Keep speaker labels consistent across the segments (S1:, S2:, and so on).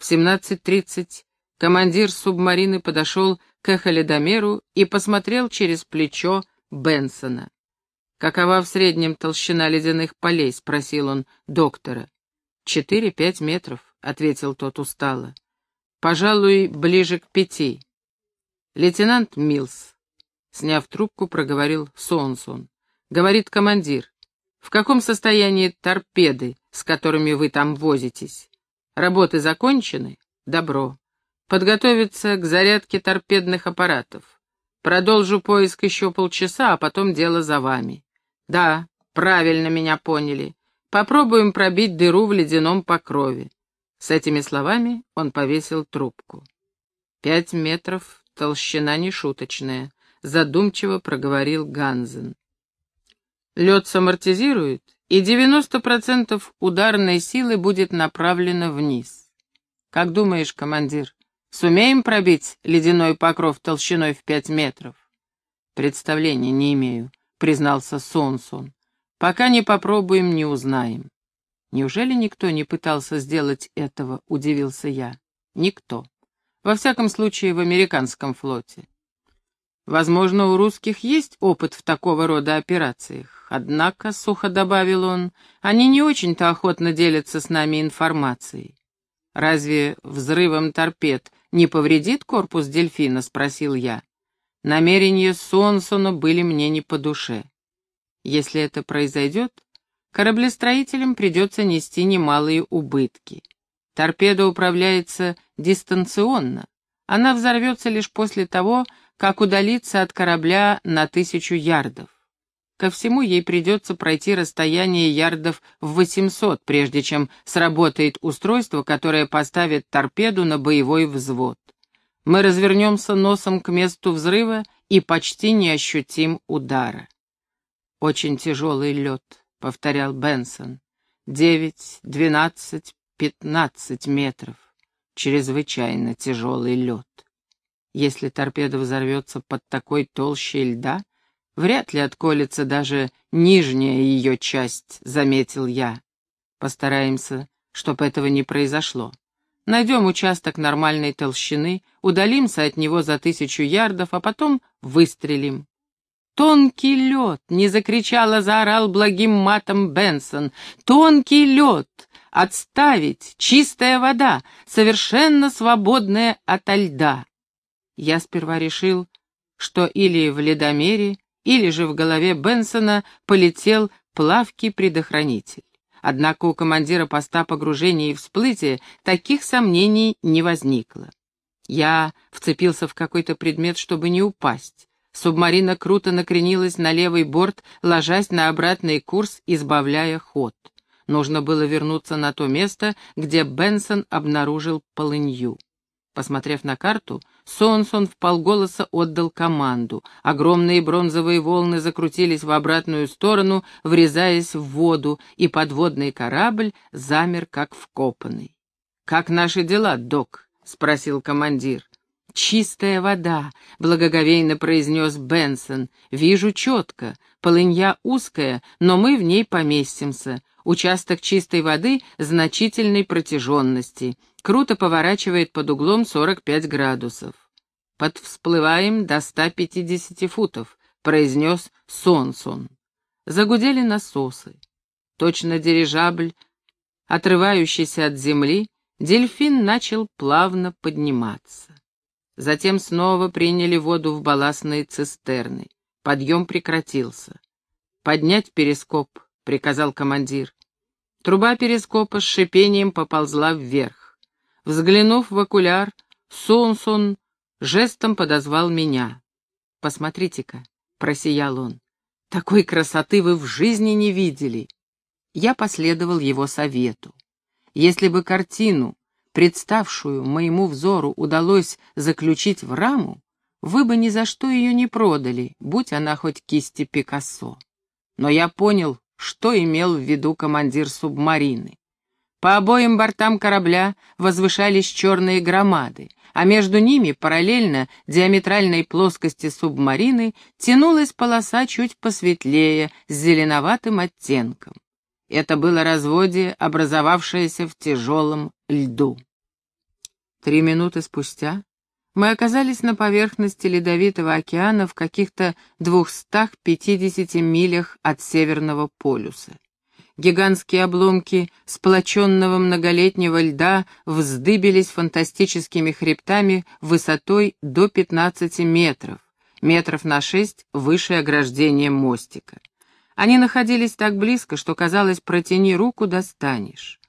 S1: В 17.30 командир субмарины подошел к эхоледомеру и посмотрел через плечо Бенсона. «Какова в среднем толщина ледяных полей?» — спросил он доктора. «Четыре-пять метров», — ответил тот устало. «Пожалуй, ближе к пяти». «Лейтенант Милс», — сняв трубку, проговорил Сонсон. «Говорит командир, в каком состоянии торпеды, с которыми вы там возитесь? Работы закончены? Добро. Подготовиться к зарядке торпедных аппаратов. Продолжу поиск еще полчаса, а потом дело за вами. Да, правильно меня поняли. Попробуем пробить дыру в ледяном покрове. С этими словами он повесил трубку. Пять метров, толщина нешуточная, задумчиво проговорил Ганзен. Лед самортизирует, и 90% ударной силы будет направлено вниз. Как думаешь, командир, сумеем пробить ледяной покров толщиной в пять метров? Представления не имею, признался Сонсон. Пока не попробуем, не узнаем. Неужели никто не пытался сделать этого, удивился я. Никто. Во всяком случае, в американском флоте. Возможно, у русских есть опыт в такого рода операциях. Однако, — сухо добавил он, — они не очень-то охотно делятся с нами информацией. «Разве взрывом торпед не повредит корпус дельфина?» — спросил я. Намерения Сонсона были мне не по душе. Если это произойдет, кораблестроителям придется нести немалые убытки. Торпеда управляется дистанционно. Она взорвется лишь после того, как удалиться от корабля на тысячу ярдов. Ко всему ей придется пройти расстояние ярдов в 800, прежде чем сработает устройство, которое поставит торпеду на боевой взвод. Мы развернемся носом к месту взрыва и почти не ощутим удара. «Очень тяжелый лед», — повторял Бенсон. «Девять, двенадцать, пятнадцать метров. Чрезвычайно тяжелый лед. Если торпеда взорвется под такой толщей льда, вряд ли отколется даже нижняя ее часть», — заметил я. «Постараемся, чтобы этого не произошло. Найдем участок нормальной толщины, удалимся от него за тысячу ярдов, а потом выстрелим. «Тонкий лед!» — не закричал, заорал благим матом Бенсон. «Тонкий лед! Отставить! Чистая вода, совершенно свободная ото льда!» Я сперва решил, что или в ледомере, или же в голове Бенсона полетел плавкий предохранитель. Однако у командира поста погружения и всплытия таких сомнений не возникло. Я вцепился в какой-то предмет, чтобы не упасть. Субмарина круто накренилась на левый борт, ложась на обратный курс, избавляя ход. Нужно было вернуться на то место, где Бенсон обнаружил полынью. Посмотрев на карту, Сонсон вполголоса отдал команду. Огромные бронзовые волны закрутились в обратную сторону, врезаясь в воду, и подводный корабль замер как вкопанный. «Как наши дела, док?» — спросил командир. «Чистая вода», — благоговейно произнес Бенсон. «Вижу четко. Полынья узкая, но мы в ней поместимся. Участок чистой воды значительной протяженности. Круто поворачивает под углом 45 градусов. «Подвсплываем до 150 футов», — произнес Сонсон. Загудели насосы. Точно дирижабль, отрывающийся от земли, дельфин начал плавно подниматься. Затем снова приняли воду в балластные цистерны. Подъем прекратился. «Поднять перископ», — приказал командир. Труба перископа с шипением поползла вверх. Взглянув в окуляр, Сонсон жестом подозвал меня. «Посмотрите-ка», — просиял он, — «такой красоты вы в жизни не видели». Я последовал его совету. Если бы картину представшую моему взору, удалось заключить в раму, вы бы ни за что ее не продали, будь она хоть кисти Пикассо. Но я понял, что имел в виду командир субмарины. По обоим бортам корабля возвышались черные громады, а между ними, параллельно диаметральной плоскости субмарины, тянулась полоса чуть посветлее, с зеленоватым оттенком. Это было разводие, образовавшееся в тяжелом льду. Три минуты спустя мы оказались на поверхности Ледовитого океана в каких-то 250 милях от Северного полюса. Гигантские обломки сплоченного многолетнего льда вздыбились фантастическими хребтами высотой до 15 метров, метров на 6 выше ограждения мостика. Они находились так близко, что казалось, протяни руку, достанешь.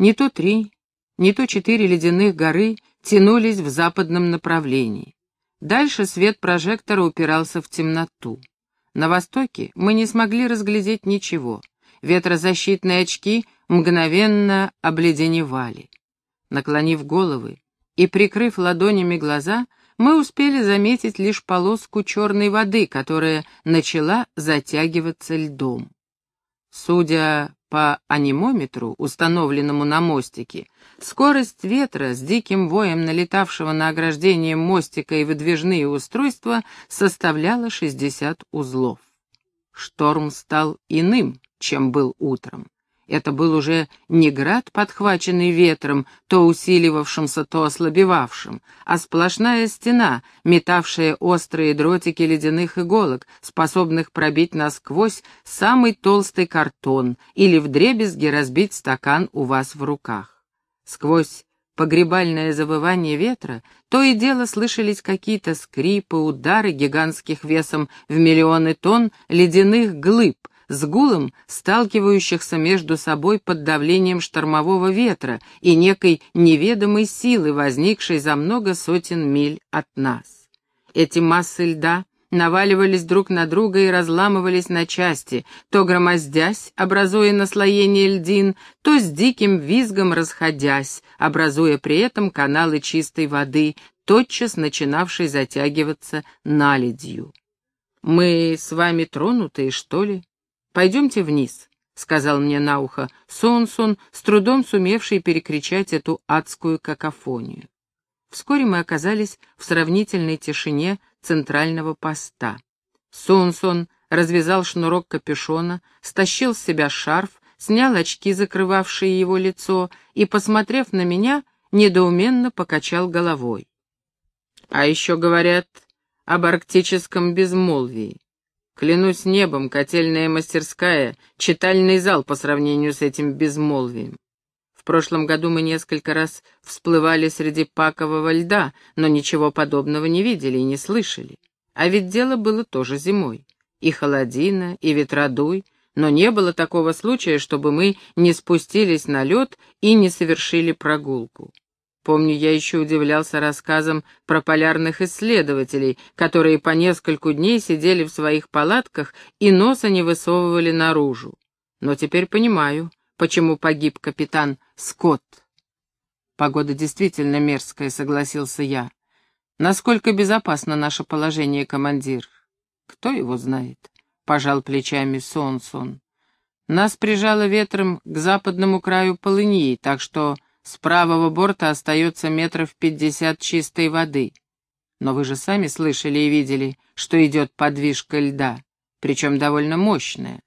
S1: Не то три, не то четыре ледяных горы тянулись в западном направлении. Дальше свет прожектора упирался в темноту. На востоке мы не смогли разглядеть ничего. Ветрозащитные очки мгновенно обледеневали. Наклонив головы и прикрыв ладонями глаза, мы успели заметить лишь полоску черной воды, которая начала затягиваться льдом. Судя по анимометру, установленному на мостике, скорость ветра с диким воем налетавшего на ограждение мостика и выдвижные устройства составляла 60 узлов. Шторм стал иным, чем был утром. Это был уже не град, подхваченный ветром, то усиливавшимся, то ослабевавшим, а сплошная стена, метавшая острые дротики ледяных иголок, способных пробить насквозь самый толстый картон или вдребезги разбить стакан у вас в руках. Сквозь погребальное завывание ветра то и дело слышались какие-то скрипы, удары гигантских весом в миллионы тонн ледяных глыб, с гулом сталкивающихся между собой под давлением штормового ветра и некой неведомой силы, возникшей за много сотен миль от нас. Эти массы льда наваливались друг на друга и разламывались на части, то громоздясь, образуя наслоение льдин, то с диким визгом расходясь, образуя при этом каналы чистой воды, тотчас начинавшей затягиваться наледью. «Мы с вами тронутые, что ли?» «Пойдемте вниз», — сказал мне на ухо Сонсон, с трудом сумевший перекричать эту адскую какофонию. Вскоре мы оказались в сравнительной тишине центрального поста. Сонсон развязал шнурок капюшона, стащил с себя шарф, снял очки, закрывавшие его лицо, и, посмотрев на меня, недоуменно покачал головой. А еще говорят об арктическом безмолвии. Клянусь небом, котельная мастерская, читальный зал по сравнению с этим безмолвием. В прошлом году мы несколько раз всплывали среди пакового льда, но ничего подобного не видели и не слышали. А ведь дело было тоже зимой. И холодина, и ветродуй, но не было такого случая, чтобы мы не спустились на лед и не совершили прогулку. Помню, я еще удивлялся рассказам про полярных исследователей, которые по нескольку дней сидели в своих палатках и носа не высовывали наружу. Но теперь понимаю, почему погиб капитан Скотт. Погода действительно мерзкая, согласился я. Насколько безопасно наше положение, командир? Кто его знает? Пожал плечами Сонсон. Нас прижало ветром к западному краю полыньи, так что с правого борта остается метров пятьдесят чистой воды. Но вы же сами слышали и видели, что идет подвижка льда, причем довольно мощная.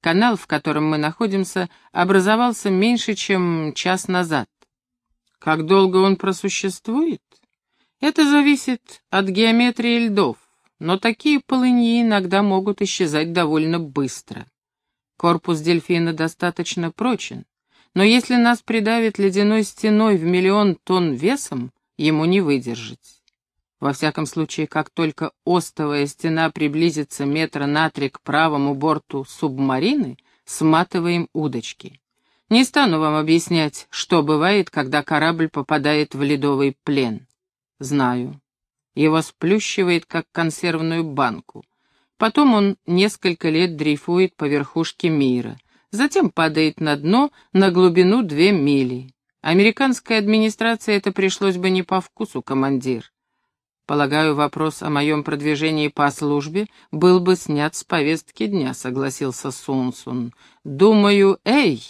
S1: Канал, в котором мы находимся, образовался меньше, чем час назад. Как долго он просуществует? Это зависит от геометрии льдов, но такие полыньи иногда могут исчезать довольно быстро. Корпус дельфина достаточно прочен, но если нас придавит ледяной стеной в миллион тонн весом, ему не выдержать. Во всяком случае, как только остовая стена приблизится метра на три к правому борту субмарины, сматываем удочки. Не стану вам объяснять, что бывает, когда корабль попадает в ледовый плен. Знаю. Его сплющивает, как консервную банку. Потом он несколько лет дрейфует по верхушке мира — затем падает на дно на глубину две мили. Американской администрации это пришлось бы не по вкусу, командир. Полагаю, вопрос о моем продвижении по службе был бы снят с повестки дня, согласился Сунсун. Думаю, эй!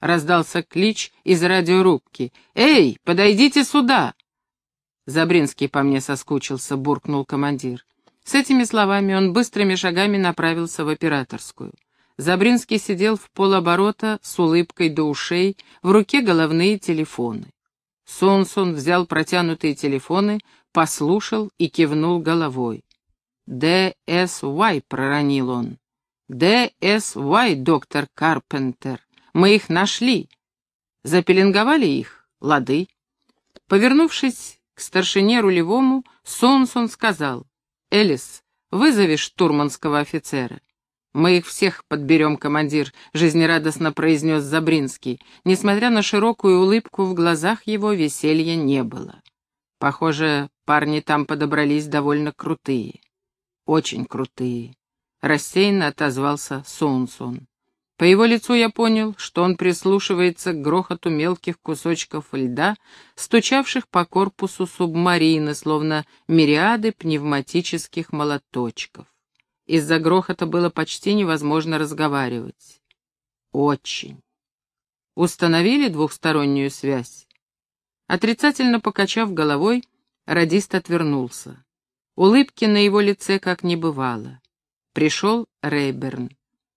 S1: Раздался клич из радиорубки. «Эй, подойдите сюда!» Забринский по мне соскучился, буркнул командир. С этими словами он быстрыми шагами направился в операторскую. Забринский сидел в полоборота с улыбкой до ушей, в руке головные телефоны. Сонсон взял протянутые телефоны, послушал и кивнул головой. «ДСY», — проронил он. «ДСY, доктор Карпентер. Мы их нашли. Запеленговали их? Лады». Повернувшись к старшине рулевому, Сонсон сказал, «Элис, вызови штурманского офицера». «Мы их всех подберем, командир», — жизнерадостно произнес Забринский. Несмотря на широкую улыбку, в глазах его веселья не было. Похоже, парни там подобрались довольно крутые. Очень крутые. Рассеянно отозвался Сонсон. По его лицу я понял, что он прислушивается к грохоту мелких кусочков льда, стучавших по корпусу субмарины, словно мириады пневматических молоточков. Из-за грохота было почти невозможно разговаривать. Очень. Установили двухстороннюю связь? Отрицательно покачав головой, радист отвернулся. Улыбки на его лице как не бывало. Пришел Рейберн.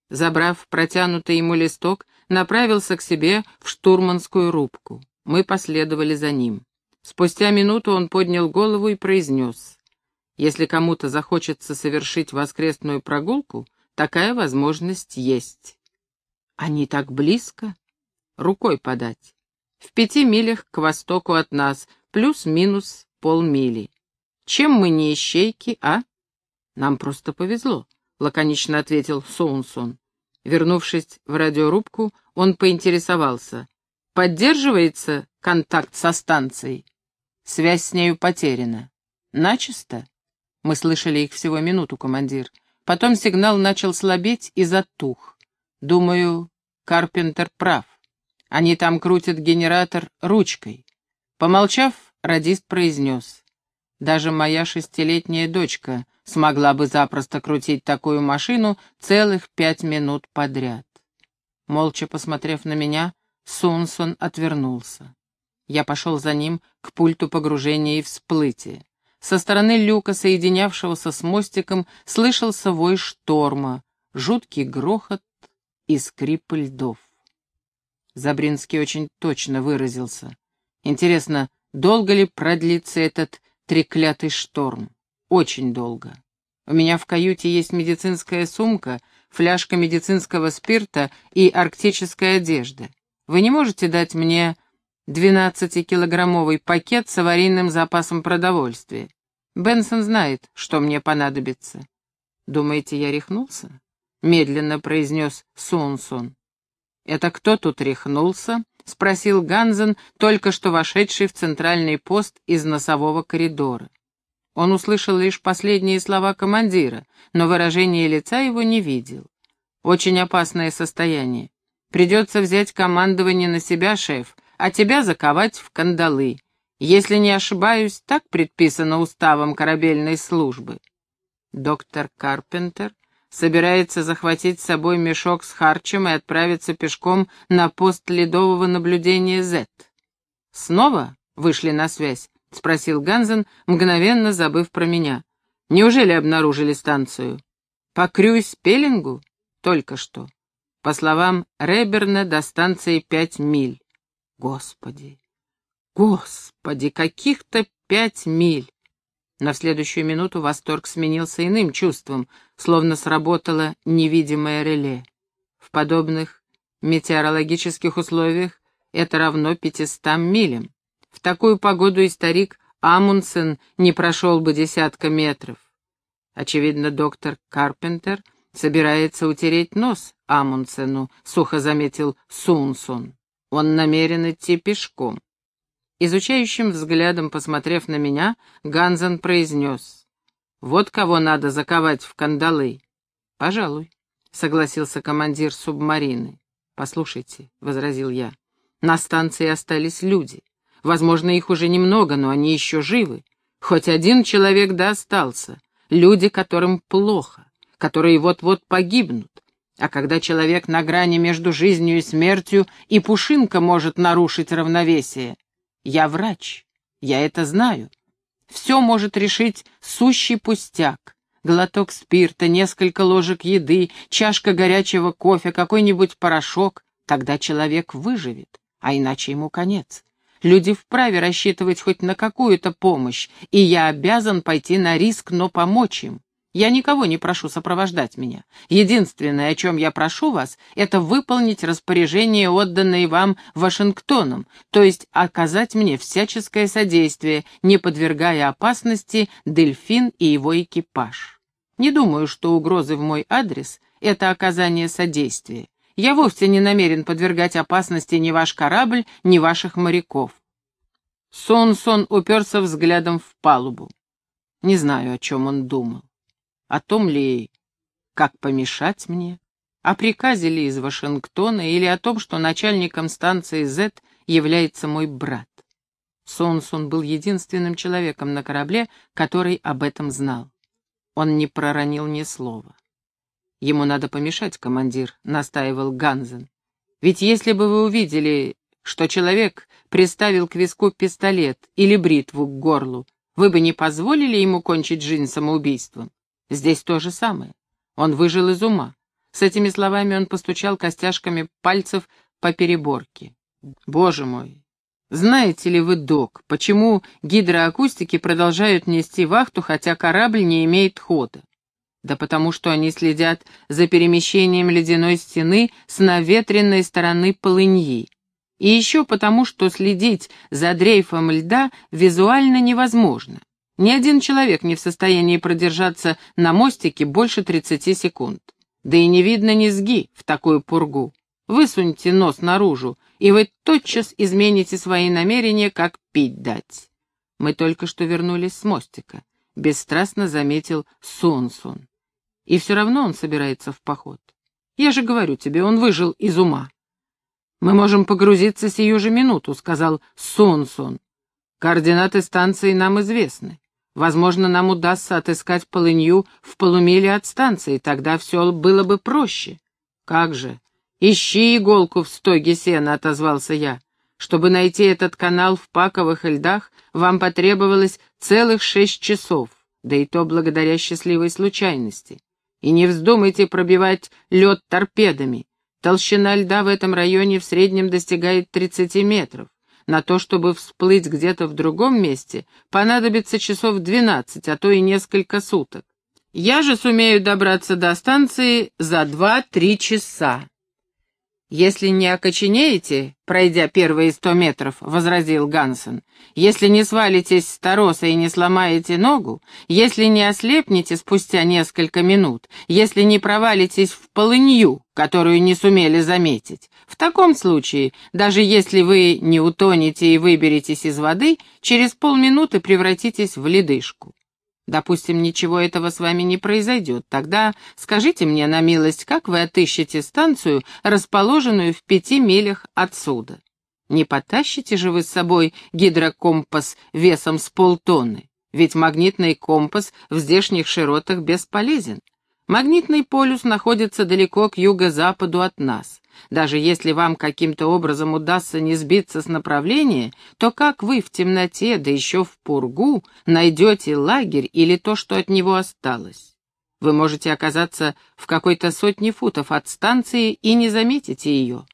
S1: Забрав протянутый ему листок, направился к себе в штурманскую рубку. Мы последовали за ним. Спустя минуту он поднял голову и произнес. «Если кому-то захочется совершить воскресную прогулку, такая возможность есть». «Они так близко?» «Рукой подать. В пяти милях к востоку от нас, плюс-минус полмили. Чем мы не ищейки, а? Нам просто повезло, лаконично ответил Соунсон. Вернувшись в радиорубку, он поинтересовался. Поддерживается контакт со станцией? Связь с нею потеряна. Начисто? Мы слышали их всего минуту, командир. Потом сигнал начал слабеть и затух. Думаю, Карпентер прав. Они там крутят генератор ручкой. Помолчав, радист произнес. Даже моя шестилетняя дочка смогла бы запросто крутить такую машину целых пять минут подряд. Молча посмотрев на меня, Сунсон отвернулся. Я пошел за ним к пульту погружения и всплытия. Со стороны люка, соединявшегося с мостиком, слышался вой шторма, жуткий грохот и скрип льдов. Забринский очень точно выразился. Интересно, долго ли продлится этот треклятый шторм. Очень долго. У меня в каюте есть медицинская сумка, фляжка медицинского спирта и арктическая одежда. Вы не можете дать мне 12-килограммовый пакет с аварийным запасом продовольствия? Бенсон знает, что мне понадобится. Думаете, я рехнулся? Медленно произнес Сунсун. Это кто тут рехнулся? — спросил Ганзен, только что вошедший в центральный пост из носового коридора. Он услышал лишь последние слова командира, но выражение лица его не видел. «Очень опасное состояние. Придется взять командование на себя, шеф, а тебя заковать в кандалы. Если не ошибаюсь, так предписано уставом корабельной службы». Доктор Карпентер собирается захватить с собой мешок с харчем и отправиться пешком на пост ледового наблюдения Z. «Снова вышли на связь?» — спросил Ганзен, мгновенно забыв про меня. «Неужели обнаружили станцию?» «По Крюйс-Пеллингу?» «Только что. По словам Реберна, до станции пять миль». «Господи! Господи! Каких-то пять миль!» На следующую минуту восторг сменился иным чувством, словно сработало невидимое реле. В подобных метеорологических условиях это равно пятистам милям. В такую погоду и старик Амундсен не прошел бы десятка метров. Очевидно, доктор Карпентер собирается утереть нос Амундсену, сухо заметил Сунсун. Он намерен идти пешком. Изучающим взглядом посмотрев на меня, Ганзен произнес. «Вот кого надо заковать в кандалы». «Пожалуй», — согласился командир субмарины. «Послушайте», — возразил я, — «на станции остались люди. Возможно, их уже немного, но они еще живы. Хоть один человек да остался. Люди, которым плохо, которые вот-вот погибнут. А когда человек на грани между жизнью и смертью, и пушинка может нарушить равновесие, я врач, я это знаю. Все может решить сущий пустяк. Глоток спирта, несколько ложек еды, чашка горячего кофе, какой-нибудь порошок. Тогда человек выживет, а иначе ему конец. Люди вправе рассчитывать хоть на какую-то помощь, и я обязан пойти на риск, но помочь им. Я никого не прошу сопровождать меня. Единственное, о чем я прошу вас, это выполнить распоряжение, отданное вам Вашингтоном, то есть оказать мне всяческое содействие, не подвергая опасности дельфин и его экипаж. Не думаю, что угрозы в мой адрес — это оказание содействия. Я вовсе не намерен подвергать опасности ни ваш корабль, ни ваших моряков. Сон-сон уперся взглядом в палубу. Не знаю, о чем он думал. О том ли, как помешать мне, о приказе ли из Вашингтона или о том, что начальником станции Z является мой брат. Сонсун был единственным человеком на корабле, который об этом знал. Он не проронил ни слова. «Ему надо помешать, командир», — настаивал Ганзен. «Ведь если бы вы увидели, что человек приставил к виску пистолет или бритву к горлу, вы бы не позволили ему кончить жизнь самоубийством? Здесь то же самое. Он выжил из ума. С этими словами он постучал костяшками пальцев по переборке. Боже мой! Знаете ли вы, док, почему гидроакустики продолжают нести вахту, хотя корабль не имеет хода? Да потому что они следят за перемещением ледяной стены с наветренной стороны полыньи. И еще потому, что следить за дрейфом льда визуально невозможно. Ни один человек не в состоянии продержаться на мостике больше 30 секунд. Да и не видно низги в такую пургу. Высуньте нос наружу, и вы тотчас измените свои намерения, как пить дать. Мы только что вернулись с мостика, — бесстрастно заметил Сунсун. И все равно он собирается в поход. Я же говорю тебе, он выжил из ума. Мы можем погрузиться сию же минуту, — сказал Сунсун. Координаты станции нам известны. Возможно, нам удастся отыскать полынью в полумиле от станции, тогда все было бы проще. Как же? Ищи иголку в стоге сена, отозвался я. Чтобы найти этот канал в паковых льдах, вам потребовалось целых шесть часов, да и то благодаря счастливой случайности. И не вздумайте пробивать лед торпедами. Толщина льда в этом районе в среднем достигает 30 метров. На то, чтобы всплыть где-то в другом месте, понадобится часов двенадцать, а то и несколько суток. Я же сумею добраться до станции за два-три часа. «Если не окоченеете, пройдя первые сто метров», — возразил Гансен, «если не свалитесь с тороса и не сломаете ногу, если не ослепнете спустя несколько минут, если не провалитесь в полынью, которую не сумели заметить, в таком случае, даже если вы не утонете и выберетесь из воды, через полминуты превратитесь в ледышку. Допустим, ничего этого с вами не произойдет. Тогда скажите мне на милость, как вы отыщете станцию, расположенную в пяти милях отсюда? Не потащите же вы с собой гидрокомпас весом с полтонны, ведь магнитный компас в здешних широтах бесполезен. Магнитный полюс находится далеко к юго-западу от нас. Даже если вам каким-то образом удастся не сбиться с направления, то как вы в темноте, да еще в пургу, найдете лагерь или то, что от него осталось? Вы можете оказаться в какой-то сотне футов от станции и не заметите ее.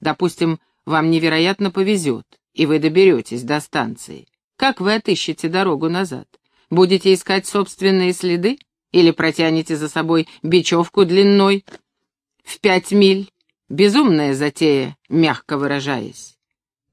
S1: Допустим, вам невероятно повезет, и вы доберетесь до станции. Как вы отыщете дорогу назад? Будете искать собственные следы? Или протянете за собой бечевку длиной в пять миль? Безумная затея, мягко выражаясь.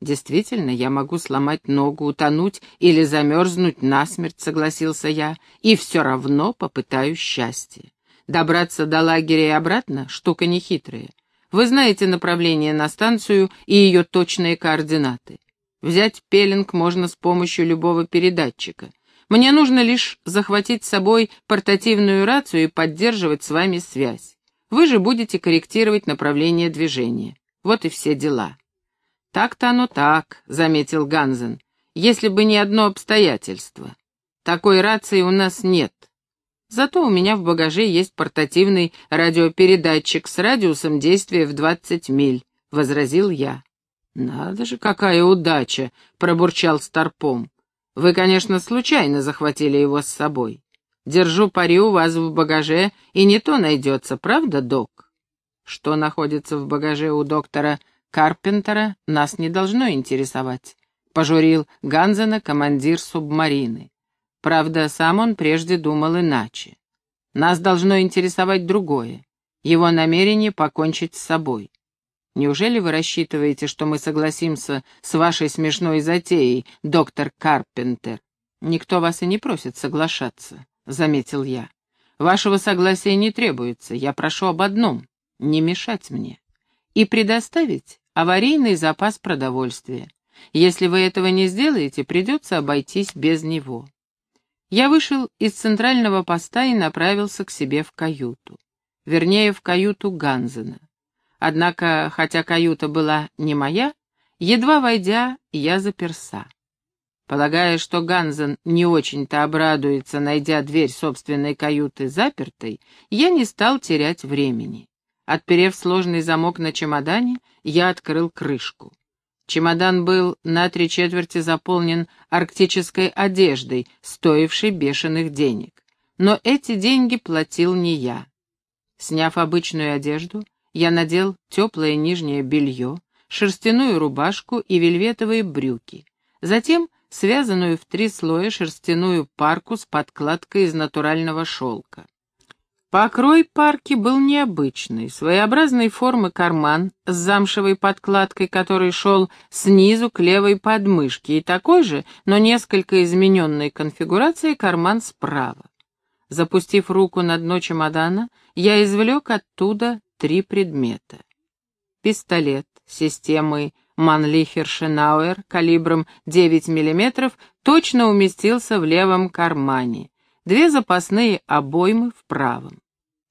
S1: Действительно, я могу сломать ногу, утонуть или замерзнуть насмерть, согласился я, и все равно попытаюсь счастье. Добраться до лагеря и обратно — штука нехитрая. Вы знаете направление на станцию и ее точные координаты. Взять пеленг можно с помощью любого передатчика. Мне нужно лишь захватить с собой портативную рацию и поддерживать с вами связь. Вы же будете корректировать направление движения. Вот и все дела». «Так-то оно так», — заметил Ганзен, — «если бы не одно обстоятельство. Такой рации у нас нет. Зато у меня в багаже есть портативный радиопередатчик с радиусом действия в 20 миль», — возразил я. «Надо же, какая удача!» — пробурчал Старпом. «Вы, конечно, случайно захватили его с собой. Держу пари у вас в багаже, и не то найдется, правда, док? Что находится в багаже у доктора Карпентера, нас не должно интересовать. — пожурил Ганзена командир субмарины. Правда, сам он прежде думал иначе. Нас должно интересовать другое, его намерение покончить с собой. Неужели вы рассчитываете, что мы согласимся с вашей смешной затеей, доктор Карпентер? Никто вас и не просит соглашаться, — заметил я. Вашего согласия не требуется, я прошу об одном — не мешать мне. И предоставить аварийный запас продовольствия. Если вы этого не сделаете, придется обойтись без него. Я вышел из центрального поста и направился к себе в каюту. Вернее, в каюту Ганзена. Однако, хотя каюта была не моя, едва войдя, я заперся. Полагая, что Ганзен не очень-то обрадуется, найдя дверь собственной каюты запертой, я не стал терять времени. Отперев сложный замок на чемодане, я открыл крышку. Чемодан был на три четверти заполнен арктической одеждой, стоившей бешеных денег. Но эти деньги платил не я. Сняв обычную одежду, я надел теплое нижнее белье, шерстяную рубашку и вельветовые брюки. Затем связанную в три слоя шерстяную парку с подкладкой из натурального шелка. Покрой парки был необычный, своеобразной формы карман с замшевой подкладкой, который шел снизу к левой подмышке, и такой же, но несколько измененной конфигурации карман справа. Запустив руку на дно чемодана, я извлек оттуда три предмета. Пистолет системы Манлихер-Шенауэр калибром 9 мм точно уместился в левом кармане, две запасные обоймы в правом.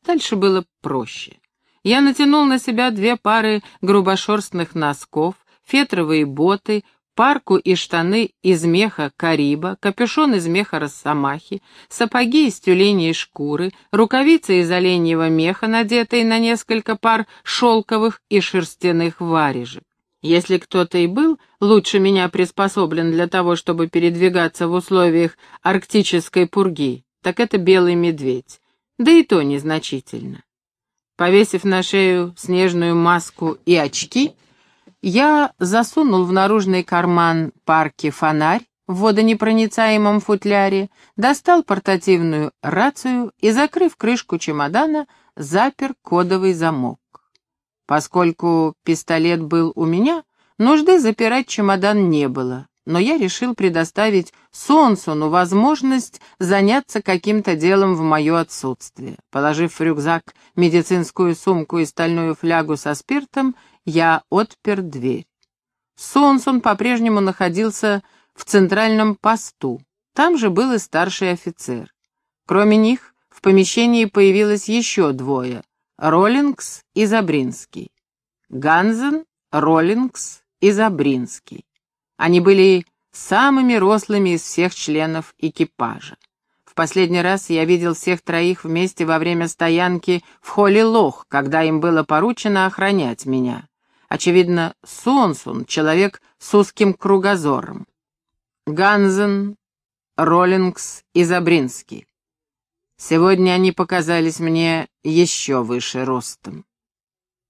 S1: Дальше было проще. Я натянул на себя две пары грубошерстных носков, фетровые боты, парку и штаны из меха кариба, капюшон из меха росомахи, сапоги из тюленей шкуры, рукавицы из оленьего меха, надетые на несколько пар шелковых и шерстяных варежек. Если кто-то и был лучше меня приспособлен для того, чтобы передвигаться в условиях арктической пурги, так это белый медведь да и то незначительно. Повесив на шею снежную маску и очки, я засунул в наружный карман парки фонарь в водонепроницаемом футляре, достал портативную рацию и, закрыв крышку чемодана, запер кодовый замок. Поскольку пистолет был у меня, нужды запирать чемодан не было, но я решил предоставить Сонсону возможность заняться каким-то делом в мое отсутствие. Положив в рюкзак медицинскую сумку и стальную флягу со спиртом, я отпер дверь. Сонсон по-прежнему находился в центральном посту. Там же был и старший офицер. Кроме них, в помещении появилось еще двое — Роллингс и Забринский. Ганзен, Роллингс и Забринский. Они были самыми рослыми из всех членов экипажа. В последний раз я видел всех троих вместе во время стоянки в холле Лох, когда им было поручено охранять меня. Очевидно, Сонсун — человек с узким кругозором. Ганзен, Роллингс и Забринский. Сегодня они показались мне еще выше ростом.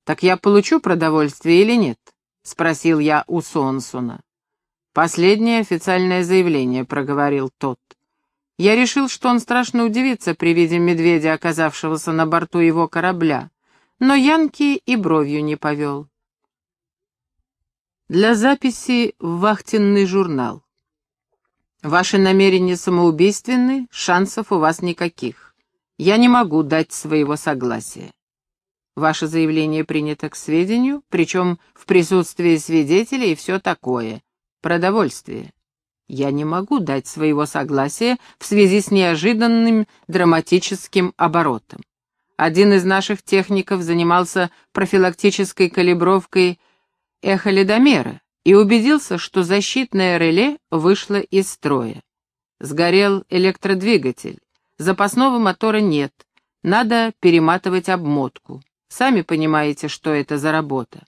S1: «Так я получу продовольствие или нет?» — спросил я у Сонсуна. «Последнее официальное заявление», — проговорил тот. Я решил, что он страшно удивится при виде медведя, оказавшегося на борту его корабля, но Янки и бровью не повел. Для записи в вахтенный журнал. Ваши намерения самоубийственны, шансов у вас никаких. Я не могу дать своего согласия. Ваше заявление принято к сведению, причем в присутствии свидетелей и все такое. Продовольствие. Я не могу дать своего согласия в связи с неожиданным драматическим оборотом. Один из наших техников занимался профилактической калибровкой эхоледомера и убедился, что защитное реле вышло из строя. Сгорел электродвигатель, запасного мотора нет, надо перематывать обмотку. Сами понимаете, что это за работа.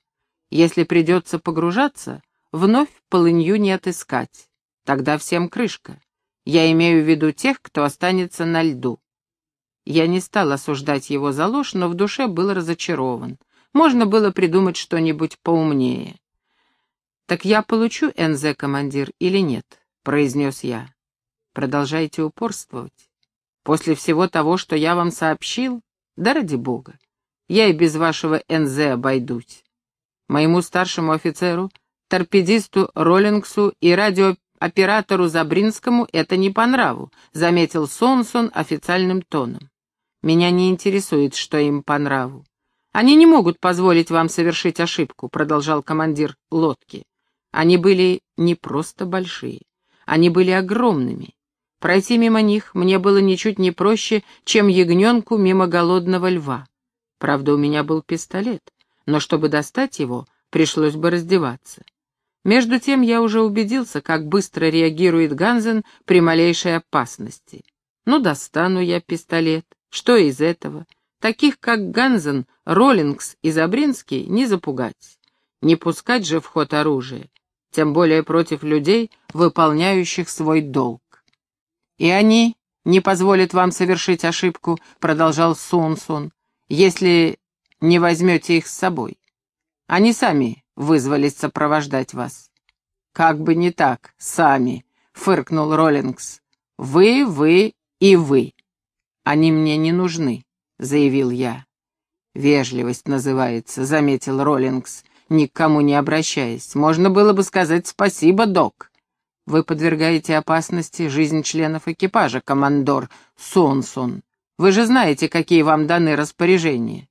S1: Если придется погружаться, вновь полынью не отыскать. Тогда всем крышка. Я имею в виду тех, кто останется на льду. Я не стал осуждать его за ложь, но в душе был разочарован. Можно было придумать что-нибудь поумнее. «Так я получу НЗ, командир, или нет?» — произнес я. «Продолжайте упорствовать. После всего того, что я вам сообщил, да ради бога, я и без вашего НЗ обойдусь. Моему старшему офицеру, торпедисту Роллингсу и радиооператору Забринскому это не по нраву», — заметил Сонсон официальным тоном. «Меня не интересует, что им по нраву. Они не могут позволить вам совершить ошибку», — продолжал командир лодки. Они были не просто большие, они были огромными. Пройти мимо них мне было ничуть не проще, чем ягненку мимо голодного льва. Правда, у меня был пистолет, но чтобы достать его, пришлось бы раздеваться. Между тем я уже убедился, как быстро реагирует Ганзен при малейшей опасности. Ну, достану я пистолет. Что из этого? Таких, как Ганзен, Роллингс и Забринский, не запугать. Не пускать же в ход оружие тем более против людей, выполняющих свой долг. «И они не позволят вам совершить ошибку», — продолжал Сунсун, «если не возьмете их с собой. Они сами вызвались сопровождать вас». «Как бы не так, сами», — фыркнул Роллингс. «Вы, вы и вы. Они мне не нужны», — заявил я. «Вежливость называется», — заметил Роллингс никому не обращаясь. Можно было бы сказать спасибо, док. Вы подвергаете опасности жизнь членов экипажа, командор Сонсон. Вы же знаете, какие вам даны распоряжения.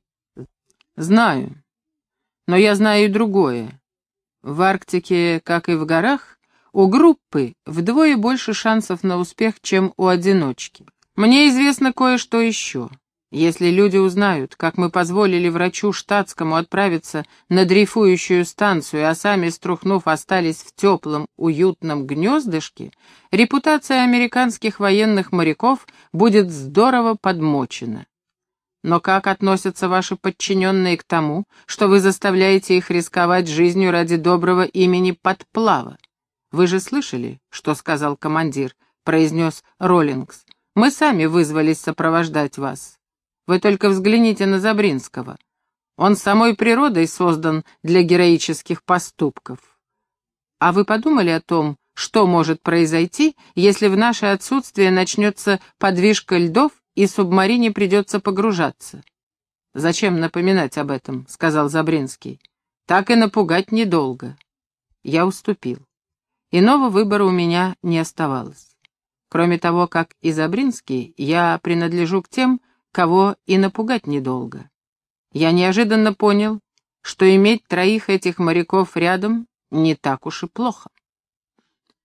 S1: Знаю. Но я знаю и другое. В Арктике, как и в горах, у группы вдвое больше шансов на успех, чем у одиночки. Мне известно кое-что еще. Если люди узнают, как мы позволили врачу штатскому отправиться на дрейфующую станцию, а сами, струхнув, остались в теплом, уютном гнездышке, репутация американских военных моряков будет здорово подмочена. Но как относятся ваши подчиненные к тому, что вы заставляете их рисковать жизнью ради доброго имени подплава? Вы же слышали, что сказал командир, произнес Роллингс. Мы сами вызвались сопровождать вас. Вы только взгляните на Забринского. Он самой природой создан для героических поступков. А вы подумали о том, что может произойти, если в наше отсутствие начнется подвижка льдов и субмарине придется погружаться? «Зачем напоминать об этом?» — сказал Забринский. «Так и напугать недолго». Я уступил. Иного выбора у меня не оставалось. Кроме того, как и Забринский, я принадлежу к тем, кого и напугать недолго. Я неожиданно понял, что иметь троих этих моряков рядом не так уж и плохо.